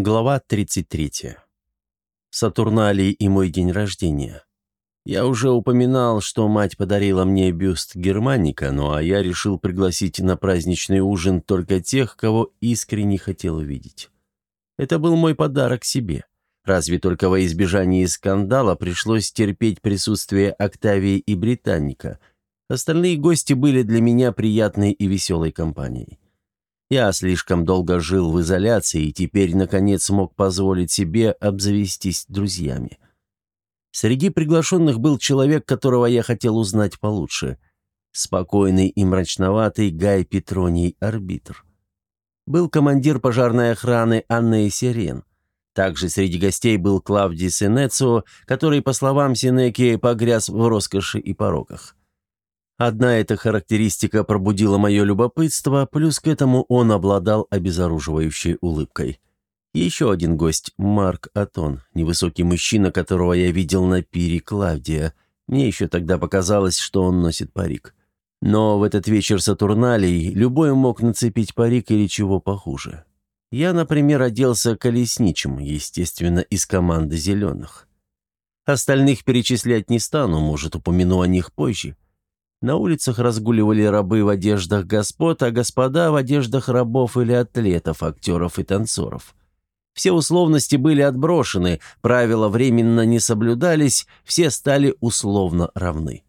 Глава 33. Сатурналий и мой день рождения. Я уже упоминал, что мать подарила мне бюст Германика, ну а я решил пригласить на праздничный ужин только тех, кого искренне хотел увидеть. Это был мой подарок себе. Разве только во избежании скандала пришлось терпеть присутствие Октавии и Британника. Остальные гости были для меня приятной и веселой компанией. Я слишком долго жил в изоляции и теперь, наконец, смог позволить себе обзавестись друзьями. Среди приглашенных был человек, которого я хотел узнать получше. Спокойный и мрачноватый Гай Петроний Арбитр. Был командир пожарной охраны Анна Сирен. Также среди гостей был Клавдий Сенецио, который, по словам Синеки, погряз в роскоши и пороках. Одна эта характеристика пробудила мое любопытство, плюс к этому он обладал обезоруживающей улыбкой. Еще один гость – Марк Атон, невысокий мужчина, которого я видел на пире Клавдия. Мне еще тогда показалось, что он носит парик. Но в этот вечер Сатурналей любой мог нацепить парик или чего похуже. Я, например, оделся колесничем, естественно, из команды «Зеленых». Остальных перечислять не стану, может, упомяну о них позже. На улицах разгуливали рабы в одеждах господ, а господа в одеждах рабов или атлетов, актеров и танцоров. Все условности были отброшены, правила временно не соблюдались, все стали условно равны.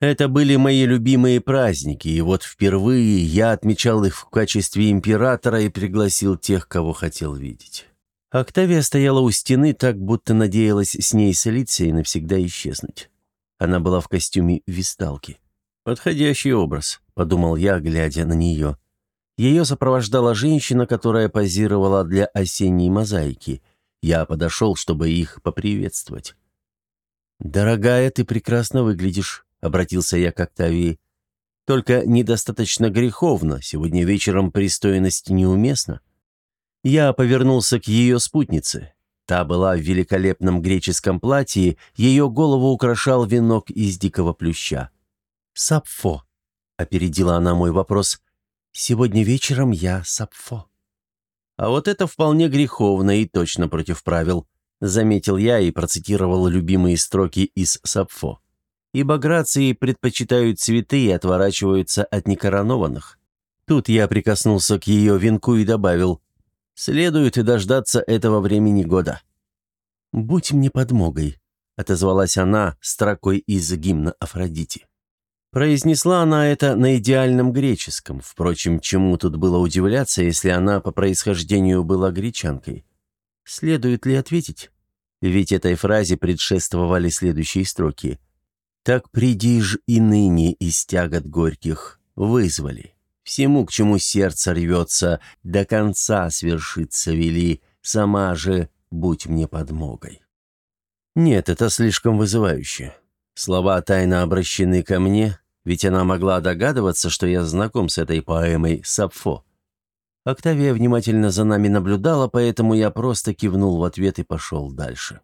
Это были мои любимые праздники, и вот впервые я отмечал их в качестве императора и пригласил тех, кого хотел видеть. Октавия стояла у стены, так будто надеялась с ней слиться и навсегда исчезнуть. Она была в костюме висталки. «Подходящий образ», — подумал я, глядя на нее. Ее сопровождала женщина, которая позировала для осенней мозаики. Я подошел, чтобы их поприветствовать. «Дорогая, ты прекрасно выглядишь», — обратился я к Октавии. «Только недостаточно греховно. Сегодня вечером пристойность неуместна». Я повернулся к ее спутнице. Та была в великолепном греческом платье, ее голову украшал венок из дикого плюща. «Сапфо», — опередила она мой вопрос. «Сегодня вечером я Сапфо». «А вот это вполне греховно и точно против правил», — заметил я и процитировал любимые строки из Сапфо. «Ибо грации предпочитают цветы и отворачиваются от некоронованных». Тут я прикоснулся к ее венку и добавил «Следует и дождаться этого времени года». «Будь мне подмогой», — отозвалась она строкой из гимна Афродите. Произнесла она это на идеальном греческом. Впрочем, чему тут было удивляться, если она по происхождению была гречанкой? Следует ли ответить? Ведь этой фразе предшествовали следующие строки. «Так приди ж и ныне из тягот горьких, вызвали. Всему, к чему сердце рвется, до конца свершиться вели, сама же будь мне подмогой». Нет, это слишком вызывающе. Слова тайно обращены ко мне, ведь она могла догадываться, что я знаком с этой поэмой Сапфо. Октавия внимательно за нами наблюдала, поэтому я просто кивнул в ответ и пошел дальше.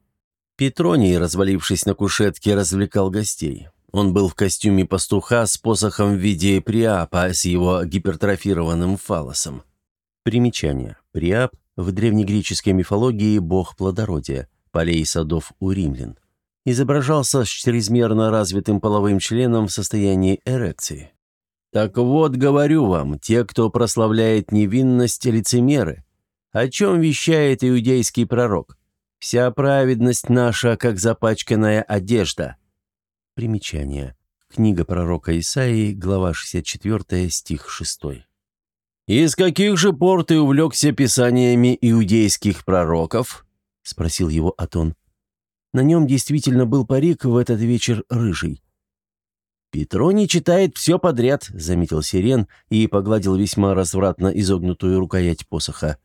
Петроний, развалившись на кушетке, развлекал гостей. Он был в костюме пастуха с посохом в виде приапа с его гипертрофированным фалосом. Примечание. Приап в древнегреческой мифологии бог плодородия, полей и садов у римлян изображался с чрезмерно развитым половым членом в состоянии эрекции. Так вот, говорю вам, те, кто прославляет невинность, лицемеры. О чем вещает иудейский пророк? Вся праведность наша, как запачканная одежда. Примечание. Книга пророка Исаии, глава 64, стих 6. «Из каких же пор ты увлекся писаниями иудейских пророков?» — спросил его Атон. На нем действительно был парик в этот вечер рыжий. «Петроний читает все подряд», — заметил Сирен и погладил весьма развратно изогнутую рукоять посоха.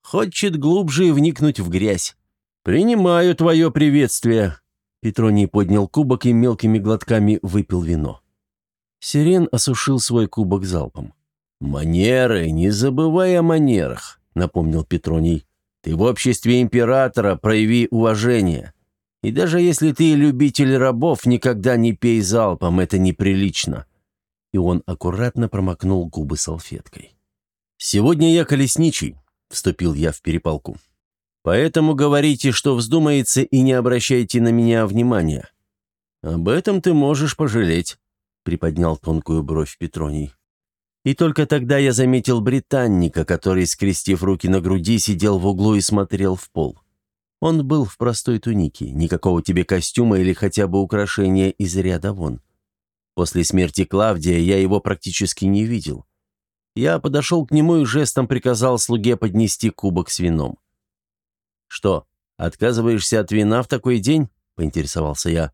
«Хочет глубже вникнуть в грязь». «Принимаю твое приветствие», — Петроний поднял кубок и мелкими глотками выпил вино. Сирен осушил свой кубок залпом. «Манеры, не забывай о манерах», — напомнил Петроний. «Ты в обществе императора прояви уважение. И даже если ты любитель рабов, никогда не пей залпом, это неприлично». И он аккуратно промокнул губы салфеткой. «Сегодня я колесничий», — вступил я в перепалку. Поэтому говорите, что вздумается, и не обращайте на меня внимания. Об этом ты можешь пожалеть», — приподнял тонкую бровь Петроний. И только тогда я заметил британника, который, скрестив руки на груди, сидел в углу и смотрел в пол. Он был в простой тунике, никакого тебе костюма или хотя бы украшения из ряда вон. После смерти Клавдия я его практически не видел. Я подошел к нему и жестом приказал слуге поднести кубок с вином. «Что, отказываешься от вина в такой день?» — поинтересовался я.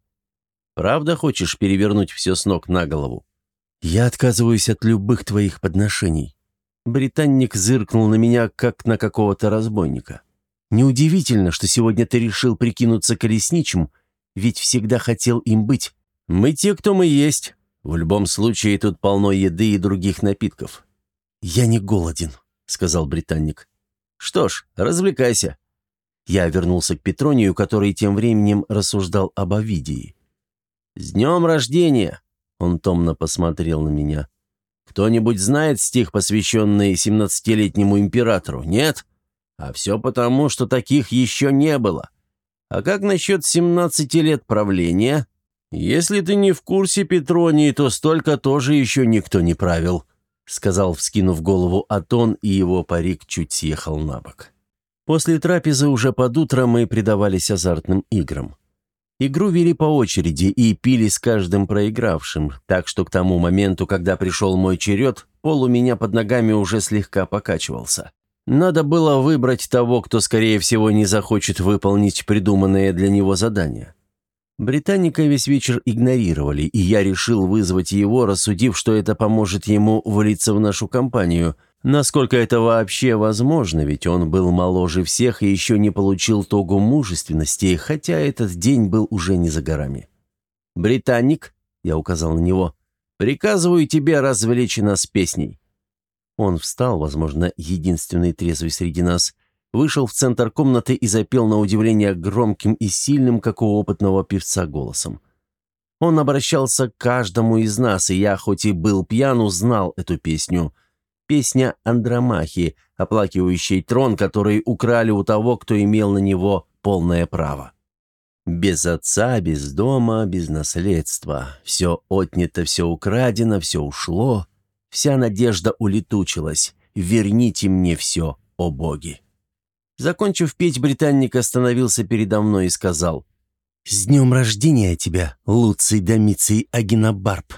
«Правда хочешь перевернуть все с ног на голову?» «Я отказываюсь от любых твоих подношений». Британник зыркнул на меня, как на какого-то разбойника. «Неудивительно, что сегодня ты решил прикинуться колесничим, ведь всегда хотел им быть. Мы те, кто мы есть. В любом случае, тут полно еды и других напитков». «Я не голоден», — сказал британник. «Что ж, развлекайся». Я вернулся к Петронию, который тем временем рассуждал об Овидии. «С днем рождения!» Он томно посмотрел на меня. «Кто-нибудь знает стих, посвященный семнадцатилетнему императору? Нет? А все потому, что таких еще не было. А как насчет семнадцати лет правления? Если ты не в курсе Петронии, то столько тоже еще никто не правил», сказал, вскинув голову Атон, и его парик чуть съехал на бок. После трапезы уже под утро мы предавались азартным играм. Игру вели по очереди и пили с каждым проигравшим, так что к тому моменту, когда пришел мой черед, пол у меня под ногами уже слегка покачивался. Надо было выбрать того, кто, скорее всего, не захочет выполнить придуманное для него задание. Британника весь вечер игнорировали, и я решил вызвать его, рассудив, что это поможет ему влиться в нашу компанию – Насколько это вообще возможно, ведь он был моложе всех и еще не получил тогу мужественности, хотя этот день был уже не за горами. «Британник», — я указал на него, — «приказываю тебе развлечь нас песней». Он встал, возможно, единственный трезвый среди нас, вышел в центр комнаты и запел на удивление громким и сильным, как у опытного певца, голосом. Он обращался к каждому из нас, и я, хоть и был пьян, узнал эту песню — Песня Андромахи, оплакивающей трон, который украли у того, кто имел на него полное право. Без отца, без дома, без наследства. Все отнято, все украдено, все ушло. Вся надежда улетучилась. Верните мне все, о боги. Закончив петь, британник остановился передо мной и сказал «С днем рождения тебя, Луций Домиций Агинабарб!»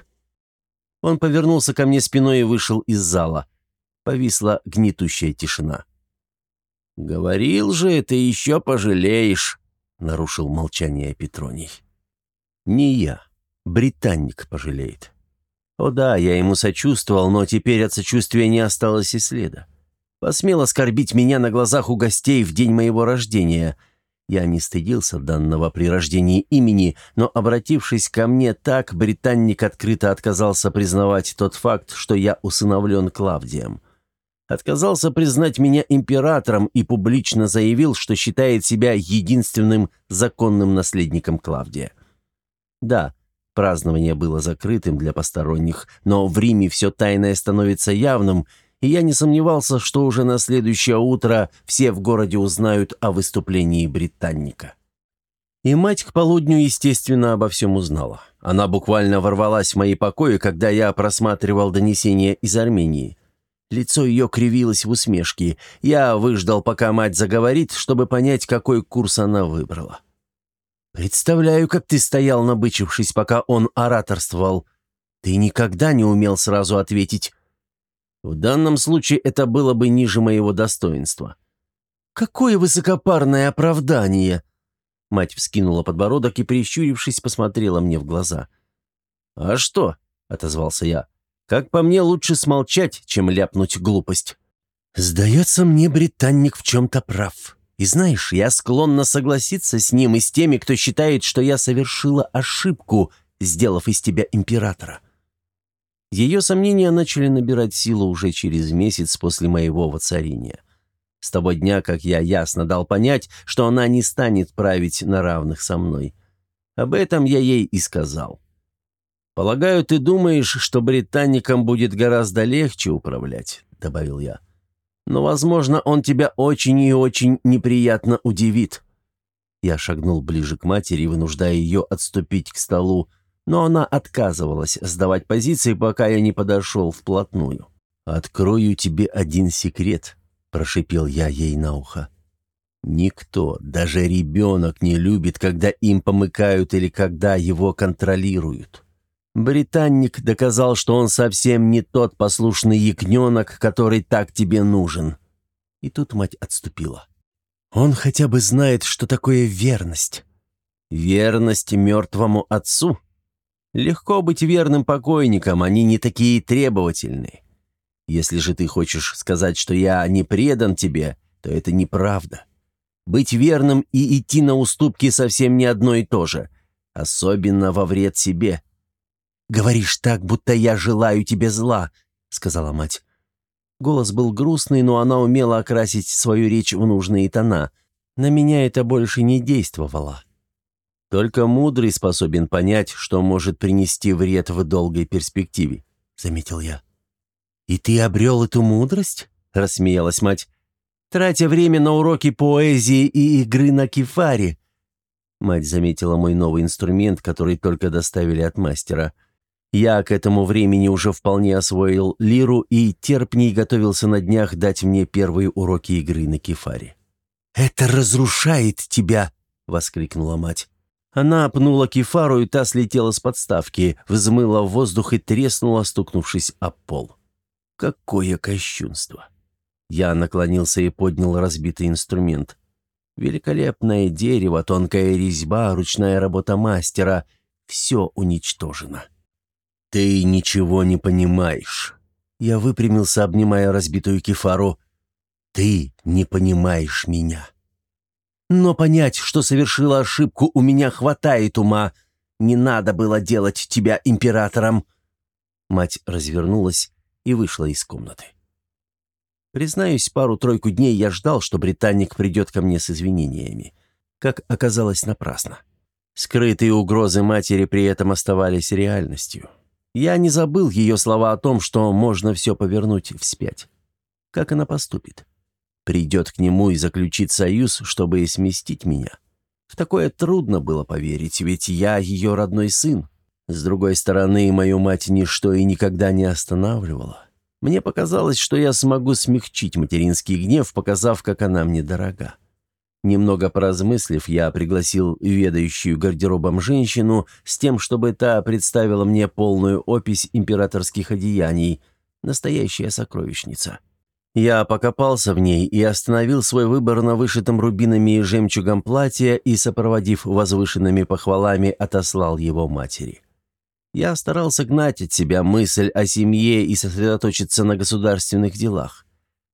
Он повернулся ко мне спиной и вышел из зала. Повисла гнетущая тишина. «Говорил же, ты еще пожалеешь», — нарушил молчание Петроний. «Не я. Британник пожалеет». О да, я ему сочувствовал, но теперь от сочувствия не осталось и следа. Посмел оскорбить меня на глазах у гостей в день моего рождения — я не стыдился данного при рождении имени, но, обратившись ко мне так, британник открыто отказался признавать тот факт, что я усыновлен Клавдием. Отказался признать меня императором и публично заявил, что считает себя единственным законным наследником Клавдия. Да, празднование было закрытым для посторонних, но в Риме все тайное становится явным – и я не сомневался, что уже на следующее утро все в городе узнают о выступлении британника. И мать к полудню, естественно, обо всем узнала. Она буквально ворвалась в мои покои, когда я просматривал донесения из Армении. Лицо ее кривилось в усмешке. Я выждал, пока мать заговорит, чтобы понять, какой курс она выбрала. «Представляю, как ты стоял, набычившись, пока он ораторствовал. Ты никогда не умел сразу ответить. В данном случае это было бы ниже моего достоинства. «Какое высокопарное оправдание!» Мать вскинула подбородок и, прищурившись, посмотрела мне в глаза. «А что?» — отозвался я. «Как по мне, лучше смолчать, чем ляпнуть глупость». «Сдается мне, британник в чем-то прав. И знаешь, я склонна согласиться с ним и с теми, кто считает, что я совершила ошибку, сделав из тебя императора. Ее сомнения начали набирать силу уже через месяц после моего воцарения. С того дня, как я ясно дал понять, что она не станет править на равных со мной. Об этом я ей и сказал. «Полагаю, ты думаешь, что британникам будет гораздо легче управлять», — добавил я. Но, возможно, он тебя очень и очень неприятно удивит». Я шагнул ближе к матери, вынуждая ее отступить к столу, но она отказывалась сдавать позиции, пока я не подошел вплотную. «Открою тебе один секрет», — прошипел я ей на ухо. «Никто, даже ребенок, не любит, когда им помыкают или когда его контролируют. Британник доказал, что он совсем не тот послушный ягненок, который так тебе нужен». И тут мать отступила. «Он хотя бы знает, что такое верность». «Верность мертвому отцу?» Легко быть верным покойникам, они не такие требовательные. Если же ты хочешь сказать, что я не предан тебе, то это неправда. Быть верным и идти на уступки совсем не одно и то же, особенно во вред себе. «Говоришь так, будто я желаю тебе зла», — сказала мать. Голос был грустный, но она умела окрасить свою речь в нужные тона. На меня это больше не действовало. Только мудрый способен понять, что может принести вред в долгой перспективе», — заметил я. «И ты обрел эту мудрость?» — рассмеялась мать. «Тратя время на уроки поэзии и игры на кефаре». Мать заметила мой новый инструмент, который только доставили от мастера. Я к этому времени уже вполне освоил лиру и терпней готовился на днях дать мне первые уроки игры на кефаре. «Это разрушает тебя!» — воскликнула мать. Она опнула кефару, и та слетела с подставки, взмыла в воздух и треснула, стукнувшись об пол. Какое кощунство! Я наклонился и поднял разбитый инструмент. Великолепное дерево, тонкая резьба, ручная работа мастера — все уничтожено. «Ты ничего не понимаешь». Я выпрямился, обнимая разбитую кефару. «Ты не понимаешь меня». Но понять, что совершила ошибку, у меня хватает ума. Не надо было делать тебя императором». Мать развернулась и вышла из комнаты. Признаюсь, пару-тройку дней я ждал, что британник придет ко мне с извинениями. Как оказалось, напрасно. Скрытые угрозы матери при этом оставались реальностью. Я не забыл ее слова о том, что можно все повернуть вспять. Как она поступит? придет к нему и заключит союз, чтобы сместить меня. В такое трудно было поверить, ведь я ее родной сын. С другой стороны, мою мать ничто и никогда не останавливала. Мне показалось, что я смогу смягчить материнский гнев, показав, как она мне дорога. Немного поразмыслив, я пригласил ведающую гардеробом женщину с тем, чтобы та представила мне полную опись императорских одеяний. Настоящая сокровищница. Я покопался в ней и остановил свой выбор на вышитом рубинами и жемчугом платье и, сопроводив возвышенными похвалами, отослал его матери. Я старался гнать от себя мысль о семье и сосредоточиться на государственных делах.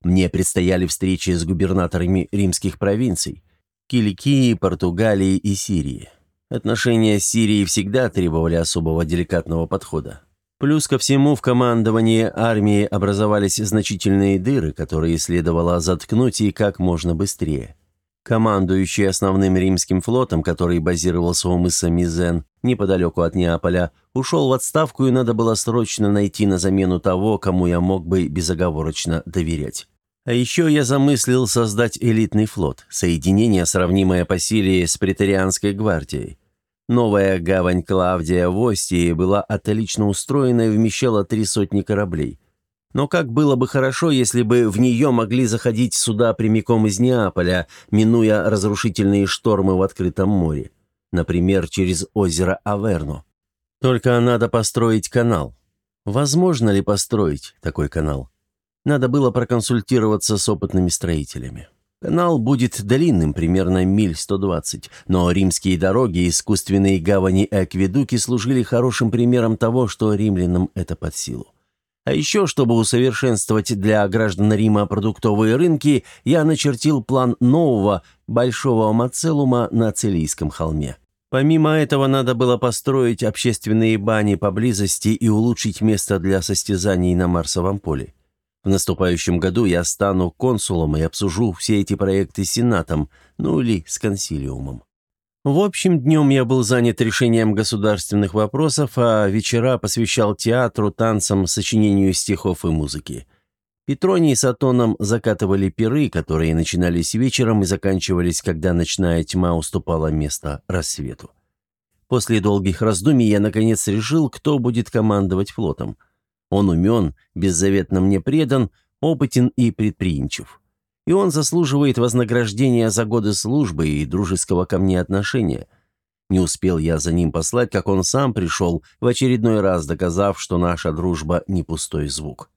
Мне предстояли встречи с губернаторами римских провинций – Киликии, Португалии и Сирии. Отношения с Сирией всегда требовали особого деликатного подхода. Плюс ко всему в командовании армии образовались значительные дыры, которые следовало заткнуть и как можно быстрее. Командующий основным римским флотом, который базировался у мыса Мизен, неподалеку от Неаполя, ушел в отставку и надо было срочно найти на замену того, кому я мог бы безоговорочно доверять. А еще я замыслил создать элитный флот, соединение, сравнимое по силе с претарианской гвардией. Новая гавань Клавдия в Остии была отлично устроена и вмещала три сотни кораблей. Но как было бы хорошо, если бы в нее могли заходить суда прямиком из Неаполя, минуя разрушительные штормы в открытом море. Например, через озеро Аверно. Только надо построить канал. Возможно ли построить такой канал? Надо было проконсультироваться с опытными строителями. Канал будет длинным, примерно миль 120, но римские дороги, искусственные гавани и акведуки служили хорошим примером того, что римлянам это под силу. А еще, чтобы усовершенствовать для граждан Рима продуктовые рынки, я начертил план нового большого мацелума на Целийском холме. Помимо этого, надо было построить общественные бани поблизости и улучшить место для состязаний на Марсовом поле. В наступающем году я стану консулом и обсужу все эти проекты с Сенатом, ну или с консилиумом. В общем, днем я был занят решением государственных вопросов, а вечера посвящал театру, танцам, сочинению стихов и музыки. Петроний с Атоном закатывали пиры, которые начинались вечером и заканчивались, когда ночная тьма уступала место рассвету. После долгих раздумий я наконец решил, кто будет командовать флотом. Он умен, беззаветно мне предан, опытен и предприимчив. И он заслуживает вознаграждения за годы службы и дружеского ко мне отношения. Не успел я за ним послать, как он сам пришел, в очередной раз доказав, что наша дружба не пустой звук.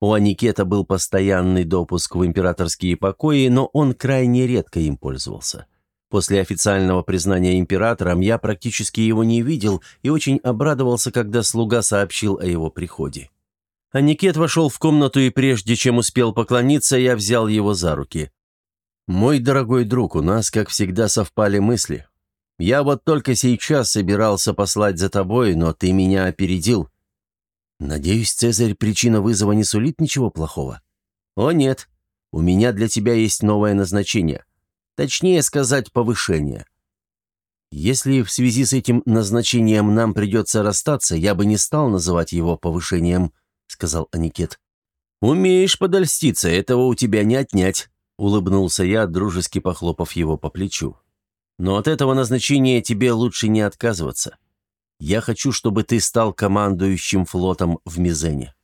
У Аникета был постоянный допуск в императорские покои, но он крайне редко им пользовался. После официального признания императором я практически его не видел и очень обрадовался, когда слуга сообщил о его приходе. Аникет вошел в комнату, и прежде чем успел поклониться, я взял его за руки. «Мой дорогой друг, у нас, как всегда, совпали мысли. Я вот только сейчас собирался послать за тобой, но ты меня опередил. «Надеюсь, Цезарь, причина вызова не сулит ничего плохого?» «О, нет. У меня для тебя есть новое назначение. Точнее сказать, повышение. Если в связи с этим назначением нам придется расстаться, я бы не стал называть его повышением», — сказал Аникет. «Умеешь подольститься, этого у тебя не отнять», — улыбнулся я, дружески похлопав его по плечу. «Но от этого назначения тебе лучше не отказываться. Я хочу, чтобы ты стал командующим флотом в Мизене».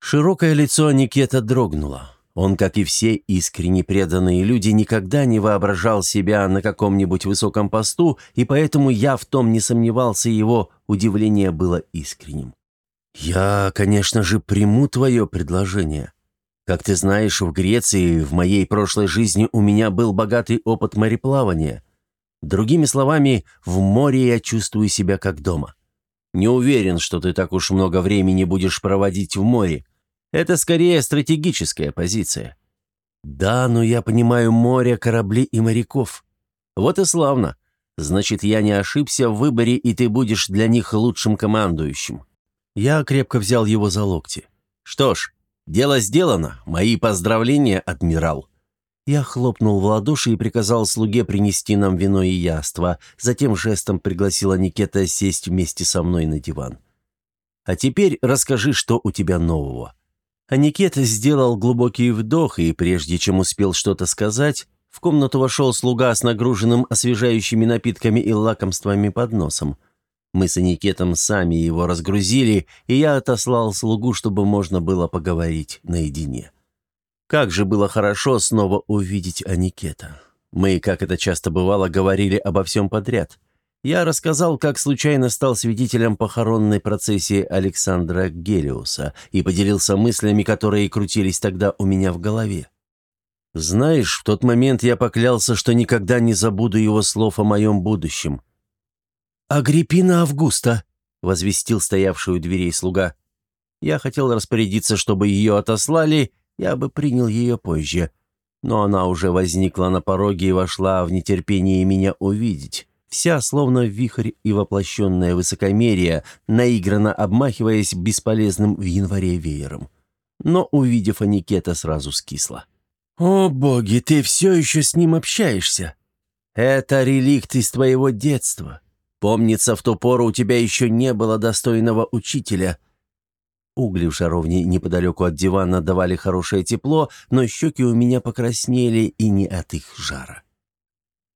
Широкое лицо Никета дрогнуло. Он, как и все искренне преданные люди, никогда не воображал себя на каком-нибудь высоком посту, и поэтому я в том не сомневался, его удивление было искренним. «Я, конечно же, приму твое предложение. Как ты знаешь, в Греции в моей прошлой жизни у меня был богатый опыт мореплавания. Другими словами, в море я чувствую себя как дома. Не уверен, что ты так уж много времени будешь проводить в море. Это скорее стратегическая позиция. Да, но я понимаю море, корабли и моряков. Вот и славно. Значит, я не ошибся в выборе, и ты будешь для них лучшим командующим. Я крепко взял его за локти. Что ж, дело сделано. Мои поздравления, адмирал. Я хлопнул в ладоши и приказал слуге принести нам вино и яство, затем жестом пригласила Никета сесть вместе со мной на диван. «А теперь расскажи, что у тебя нового». А Никет сделал глубокий вдох, и прежде чем успел что-то сказать, в комнату вошел слуга с нагруженным освежающими напитками и лакомствами под носом. Мы с Аникетом сами его разгрузили, и я отослал слугу, чтобы можно было поговорить наедине. Как же было хорошо снова увидеть Аникета. Мы, как это часто бывало, говорили обо всем подряд. Я рассказал, как случайно стал свидетелем похоронной процессии Александра Гелиуса и поделился мыслями, которые крутились тогда у меня в голове. Знаешь, в тот момент я поклялся, что никогда не забуду его слов о моем будущем. «Агриппина Августа», — возвестил стоявший у дверей слуга. Я хотел распорядиться, чтобы ее отослали, я бы принял ее позже. Но она уже возникла на пороге и вошла в нетерпении меня увидеть. Вся, словно вихрь и воплощенное высокомерие, наигранно обмахиваясь бесполезным в январе веером. Но, увидев Аникета, сразу скисла. «О, боги, ты все еще с ним общаешься? Это реликт из твоего детства. Помнится, в ту пору у тебя еще не было достойного учителя. Угли в жаровне неподалеку от дивана давали хорошее тепло, но щеки у меня покраснели и не от их жара.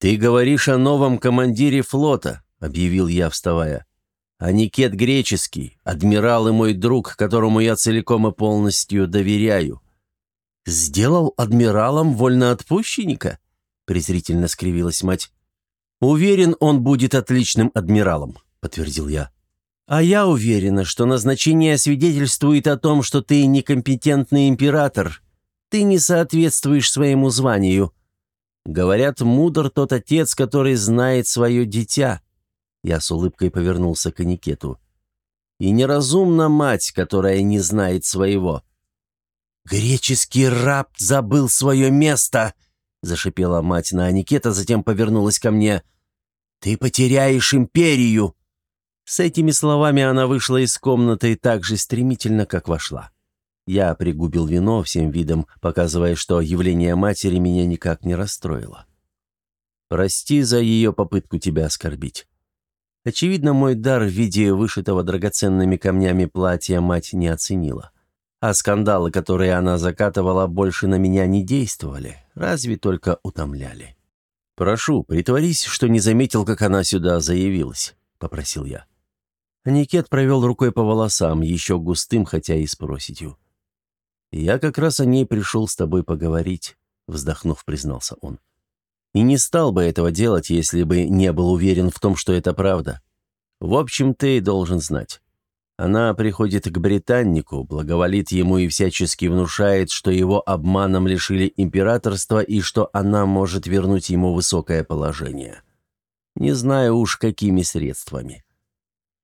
«Ты говоришь о новом командире флота», — объявил я, вставая. «Аникет Греческий, адмирал и мой друг, которому я целиком и полностью доверяю». «Сделал адмиралом вольноотпущенника?» — презрительно скривилась мать. «Уверен, он будет отличным адмиралом», — подтвердил я. А я уверена, что назначение свидетельствует о том, что ты некомпетентный император. Ты не соответствуешь своему званию. Говорят, мудр тот отец, который знает свое дитя. Я с улыбкой повернулся к Аникету. И неразумна мать, которая не знает своего. «Греческий раб забыл свое место!» — зашипела мать на Аникета, затем повернулась ко мне. «Ты потеряешь империю!» С этими словами она вышла из комнаты так же стремительно, как вошла. Я пригубил вино всем видом, показывая, что явление матери меня никак не расстроило. «Прости за ее попытку тебя оскорбить». Очевидно, мой дар в виде вышитого драгоценными камнями платья мать не оценила. А скандалы, которые она закатывала, больше на меня не действовали, разве только утомляли. «Прошу, притворись, что не заметил, как она сюда заявилась», — попросил я. Никет провел рукой по волосам, еще густым, хотя и с проседью. «Я как раз о ней пришел с тобой поговорить», — вздохнув, признался он. «И не стал бы этого делать, если бы не был уверен в том, что это правда. В общем, ты должен знать. Она приходит к британнику, благоволит ему и всячески внушает, что его обманом лишили императорства и что она может вернуть ему высокое положение. Не знаю уж, какими средствами».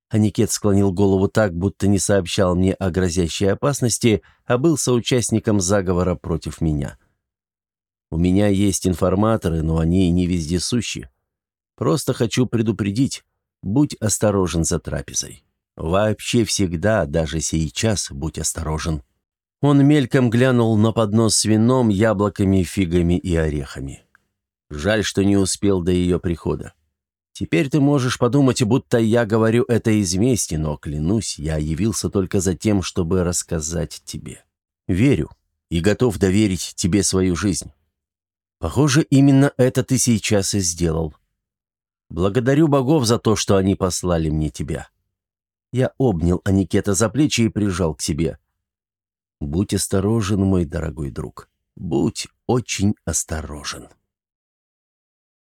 Аникет склонил голову так, будто не сообщал мне о грозящей опасности, а был соучастником заговора против меня. У меня есть информаторы, но они не вездесущи. Просто хочу предупредить, будь осторожен за трапезой. Вообще всегда, даже сейчас, будь осторожен. Он мельком глянул на поднос с вином, яблоками, фигами и орехами. Жаль, что не успел до ее прихода. Теперь ты можешь подумать, будто я говорю это из мести, но, клянусь, я явился только за тем, чтобы рассказать тебе. Верю и готов доверить тебе свою жизнь. Похоже, именно это ты сейчас и сделал. Благодарю богов за то, что они послали мне тебя. Я обнял Аникета за плечи и прижал к себе. Будь осторожен, мой дорогой друг. Будь очень осторожен.